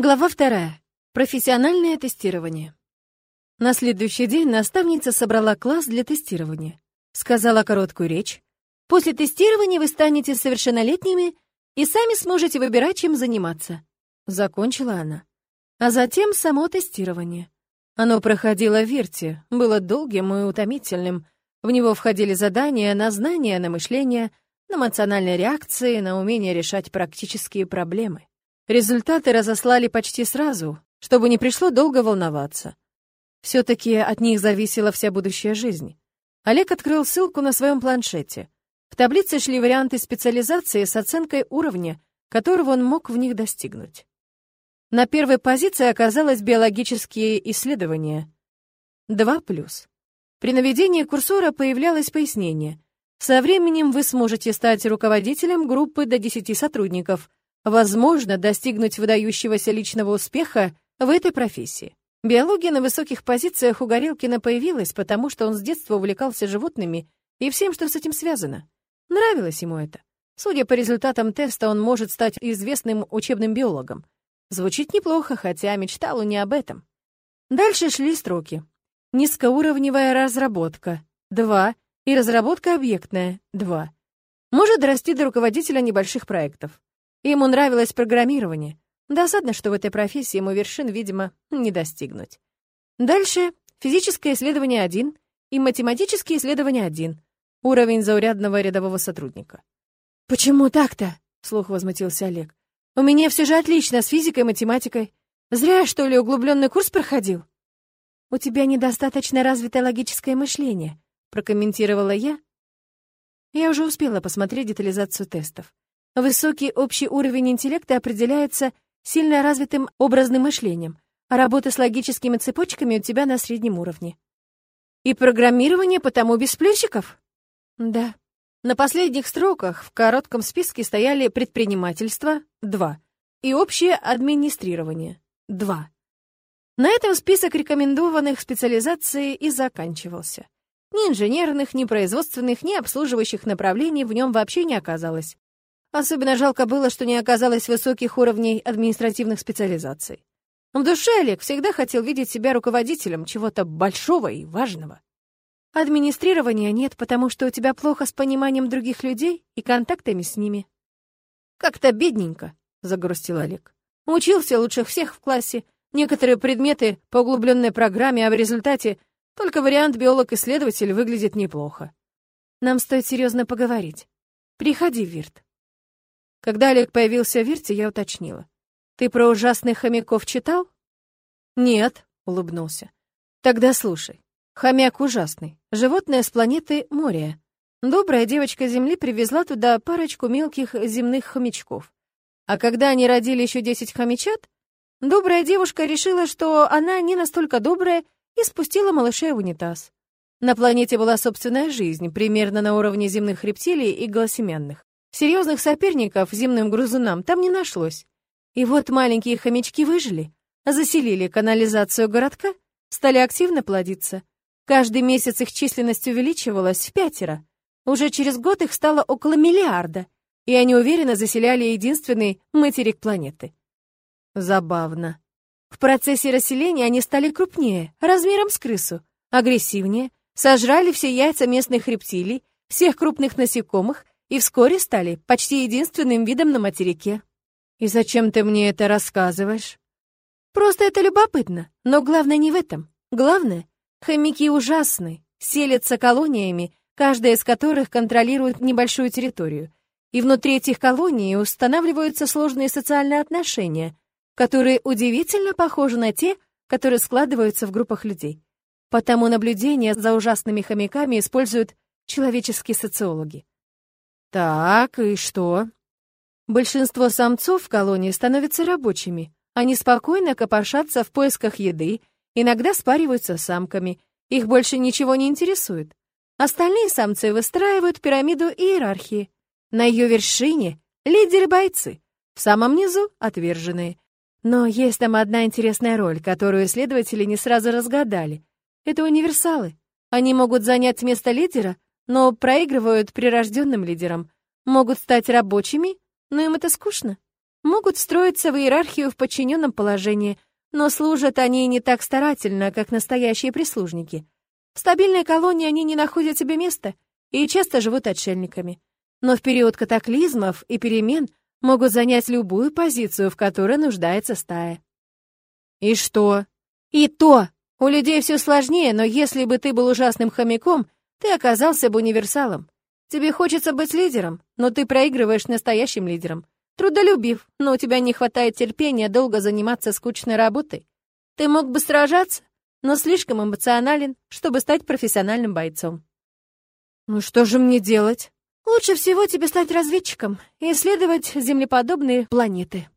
Глава вторая. Профессиональное тестирование. На следующий день наставница собрала класс для тестирования. Сказала короткую речь. После тестирования вы станете совершеннолетними и сами сможете выбирать, чем заниматься. Закончила она. А затем само тестирование. Оно проходило в Вирте, было долгим и утомительным. В него входили задания на знания, на мышление, на эмоциональные реакции, на умение решать практические проблемы. Результаты разослали почти сразу, чтобы не пришло долго волноваться. Все-таки от них зависела вся будущая жизнь. Олег открыл ссылку на своем планшете. В таблице шли варианты специализации с оценкой уровня, которого он мог в них достигнуть. На первой позиции оказалось биологические исследования. 2+. При наведении курсора появлялось пояснение. Со временем вы сможете стать руководителем группы до 10 сотрудников, возможно достигнуть выдающегося личного успеха в этой профессии. Биология на высоких позициях у Горелкина появилась, потому что он с детства увлекался животными и всем, что с этим связано. Нравилось ему это. Судя по результатам теста, он может стать известным учебным биологом. Звучит неплохо, хотя мечтал он не об этом. Дальше шли строки. Низкоуровневая разработка — 2, и разработка объектная — 2. Может дорасти до руководителя небольших проектов. Ему нравилось программирование. Досадно, что в этой профессии ему вершин, видимо, не достигнуть. Дальше физическое исследование 1 и математические исследования 1. Уровень заурядного рядового сотрудника. «Почему так-то?» — вслух возмутился Олег. «У меня все же отлично с физикой и математикой. Зря, что ли, углубленный курс проходил?» «У тебя недостаточно развитое логическое мышление», — прокомментировала я. Я уже успела посмотреть детализацию тестов. Высокий общий уровень интеллекта определяется сильно развитым образным мышлением, а работа с логическими цепочками у тебя на среднем уровне. И программирование потому без плюсиков? Да. На последних строках в коротком списке стояли предпринимательство — 2 и общее администрирование — 2. На этом список рекомендованных специализаций и заканчивался. Ни инженерных, ни производственных, ни обслуживающих направлений в нем вообще не оказалось. Особенно жалко было, что не оказалось высоких уровней административных специализаций. В душе Олег всегда хотел видеть себя руководителем чего-то большого и важного. Администрирования нет, потому что у тебя плохо с пониманием других людей и контактами с ними. Как-то бедненько, загрустил Олег. Учился лучше всех в классе, некоторые предметы по углубленной программе, а в результате только вариант биолог-исследователь выглядит неплохо. Нам стоит серьезно поговорить. Приходи, Вирт. Когда Олег появился в Вирте, я уточнила. «Ты про ужасных хомяков читал?» «Нет», — улыбнулся. «Тогда слушай. Хомяк ужасный. Животное с планеты Мория. Добрая девочка Земли привезла туда парочку мелких земных хомячков. А когда они родили еще десять хомячат, добрая девушка решила, что она не настолько добрая, и спустила малышей в унитаз. На планете была собственная жизнь, примерно на уровне земных рептилий и голосемянных. Серьезных соперников земным грузунам там не нашлось. И вот маленькие хомячки выжили, заселили канализацию городка, стали активно плодиться. Каждый месяц их численность увеличивалась в пятеро. Уже через год их стало около миллиарда, и они уверенно заселяли единственный материк планеты. Забавно. В процессе расселения они стали крупнее, размером с крысу, агрессивнее, сожрали все яйца местных рептилий, всех крупных насекомых и вскоре стали почти единственным видом на материке. И зачем ты мне это рассказываешь? Просто это любопытно, но главное не в этом. Главное, хомяки ужасны, селятся колониями, каждая из которых контролирует небольшую территорию. И внутри этих колоний устанавливаются сложные социальные отношения, которые удивительно похожи на те, которые складываются в группах людей. Потому наблюдения за ужасными хомяками используют человеческие социологи. Так, и что? Большинство самцов в колонии становятся рабочими. Они спокойно копошатся в поисках еды, иногда спариваются с самками. Их больше ничего не интересует. Остальные самцы выстраивают пирамиду иерархии. На ее вершине — лидеры-бойцы, в самом низу — отверженные. Но есть там одна интересная роль, которую исследователи не сразу разгадали. Это универсалы. Они могут занять место лидера — но проигрывают прирожденным лидерам. Могут стать рабочими, но им это скучно. могут встроиться в иерархию в подчиненном положении, но служат они не так старательно, как настоящие прислужники. В стабильной колонии они не находят себе места и часто живут отшельниками. Но в период катаклизмов и перемен могут занять любую позицию, в которой нуждается стая. И что? И то! У людей все сложнее, но если бы ты был ужасным хомяком, ты оказался бы универсалом. Тебе хочется быть лидером, но ты проигрываешь настоящим лидером. Трудолюбив, но у тебя не хватает терпения долго заниматься скучной работой. Ты мог бы сражаться, но слишком эмоционален, чтобы стать профессиональным бойцом. Ну что же мне делать? Лучше всего тебе стать разведчиком и исследовать землеподобные планеты.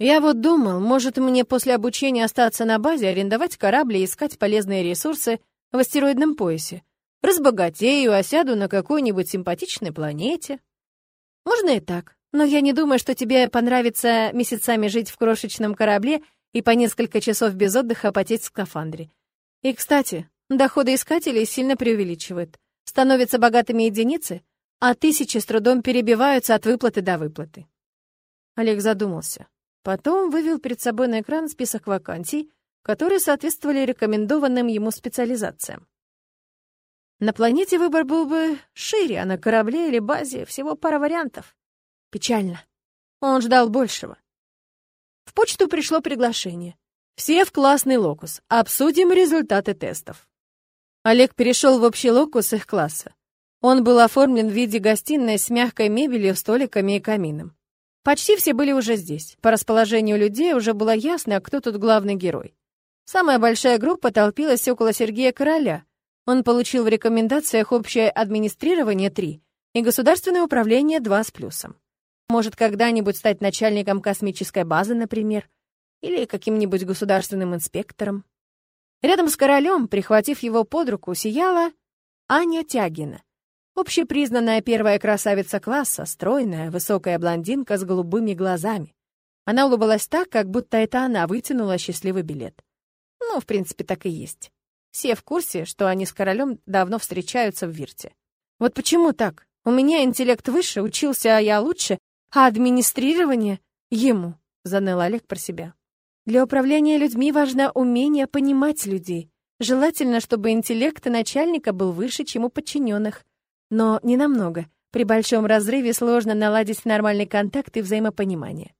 Я вот думал, может мне после обучения остаться на базе, арендовать корабли и искать полезные ресурсы в астероидном поясе. Разбогатею, осяду на какой-нибудь симпатичной планете. Можно и так, но я не думаю, что тебе понравится месяцами жить в крошечном корабле и по несколько часов без отдыха потеть в скафандре. И, кстати, доходы искателей сильно преувеличивают. Становятся богатыми единицы, а тысячи с трудом перебиваются от выплаты до выплаты. Олег задумался. Потом вывел перед собой на экран список вакансий, которые соответствовали рекомендованным ему специализациям. На планете выбор был бы шире, а на корабле или базе всего пара вариантов. Печально. Он ждал большего. В почту пришло приглашение. Все в классный локус. Обсудим результаты тестов. Олег перешел в общий локус их класса. Он был оформлен в виде гостиной с мягкой мебелью, столиками и камином. Почти все были уже здесь. По расположению людей уже было ясно, кто тут главный герой. Самая большая группа толпилась около Сергея Короля, он получил в рекомендациях общее администрирование 3 и государственное управление 2 с плюсом. Может, когда-нибудь стать начальником космической базы, например, или каким-нибудь государственным инспектором. Рядом с королем, прихватив его под руку, сияла Аня Тягина, общепризнанная первая красавица класса, стройная, высокая блондинка с голубыми глазами. Она улыбалась так, как будто это она вытянула счастливый билет. Ну, в принципе, так и есть. Все в курсе, что они с королем давно встречаются в Вирте. Вот почему так? У меня интеллект выше, учился а я лучше, а администрирование — ему, — заныл Олег про себя. Для управления людьми важно умение понимать людей. Желательно, чтобы интеллект начальника был выше, чем у подчиненных. Но не намного. При большом разрыве сложно наладить нормальный контакт и взаимопонимание.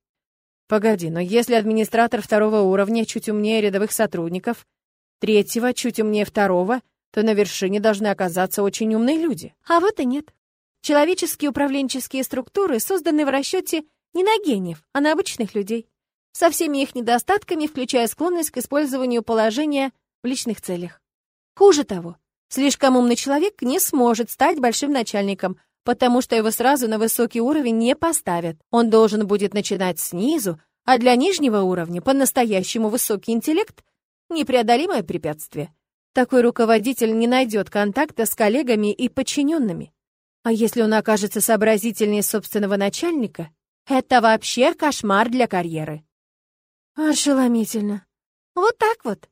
Погоди, но если администратор второго уровня чуть умнее рядовых сотрудников, третьего, чуть умнее второго, то на вершине должны оказаться очень умные люди. А вот и нет. Человеческие управленческие структуры созданы в расчете не на гениев, а на обычных людей, со всеми их недостатками, включая склонность к использованию положения в личных целях. Хуже того, слишком умный человек не сможет стать большим начальником, потому что его сразу на высокий уровень не поставят. Он должен будет начинать снизу, а для нижнего уровня по-настоящему высокий интеллект непреодолимое препятствие. Такой руководитель не найдет контакта с коллегами и подчиненными. А если он окажется сообразительнее собственного начальника, это вообще кошмар для карьеры. Ошеломительно. Вот так вот.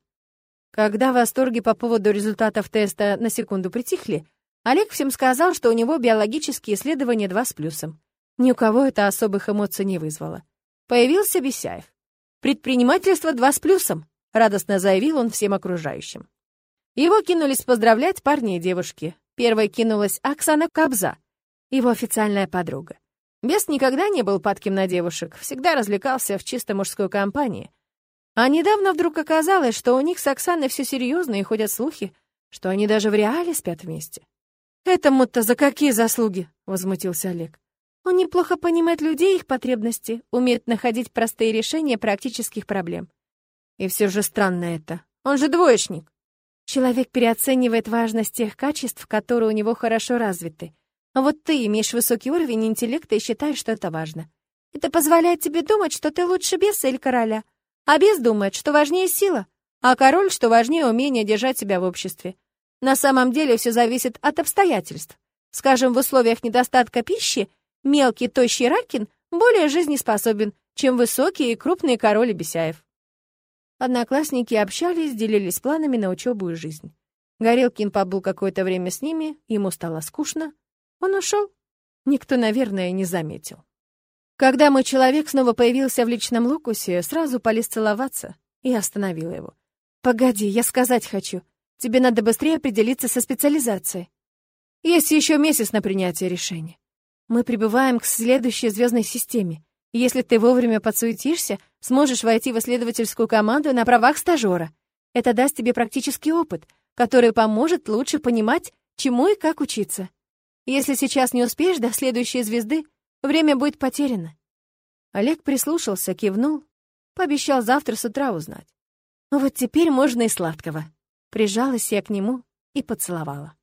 Когда восторги по поводу результатов теста на секунду притихли, Олег всем сказал, что у него биологические исследования 2 с плюсом. Ни у кого это особых эмоций не вызвало. Появился Бесяев. Предпринимательство 2 с плюсом. — радостно заявил он всем окружающим. Его кинулись поздравлять парни и девушки. Первой кинулась Оксана Кобза, его официальная подруга. Бес никогда не был падким на девушек, всегда развлекался в чисто мужской компании. А недавно вдруг оказалось, что у них с Оксаной все серьезно и ходят слухи, что они даже в реале спят вместе. «Этому-то за какие заслуги?» — возмутился Олег. «Он неплохо понимает людей и их потребности, умеет находить простые решения практических проблем. И все же странно это. Он же двоечник. Человек переоценивает важность тех качеств, которые у него хорошо развиты. А вот ты имеешь высокий уровень интеллекта и считаешь, что это важно. Это позволяет тебе думать, что ты лучше беса или короля. А бес думает, что важнее сила, а король, что важнее умение держать себя в обществе. На самом деле все зависит от обстоятельств. Скажем, в условиях недостатка пищи мелкий тощий ракин более жизнеспособен, чем высокий и крупный король Бесяев. Одноклассники общались, делились планами на учебу и жизнь. Горелкин побыл какое-то время с ними, ему стало скучно. Он ушел. Никто, наверное, не заметил. Когда мой человек снова появился в личном локусе, сразу полез целоваться и остановила его. «Погоди, я сказать хочу. Тебе надо быстрее определиться со специализацией. Есть еще месяц на принятие решения. Мы прибываем к следующей звездной системе. Если ты вовремя подсуетишься, сможешь войти в исследовательскую команду на правах стажера. Это даст тебе практический опыт, который поможет лучше понимать, чему и как учиться. Если сейчас не успеешь до следующей звезды, Время будет потеряно. Олег прислушался, кивнул, пообещал завтра с утра узнать. Вот теперь можно и сладкого. Прижалась я к нему и поцеловала.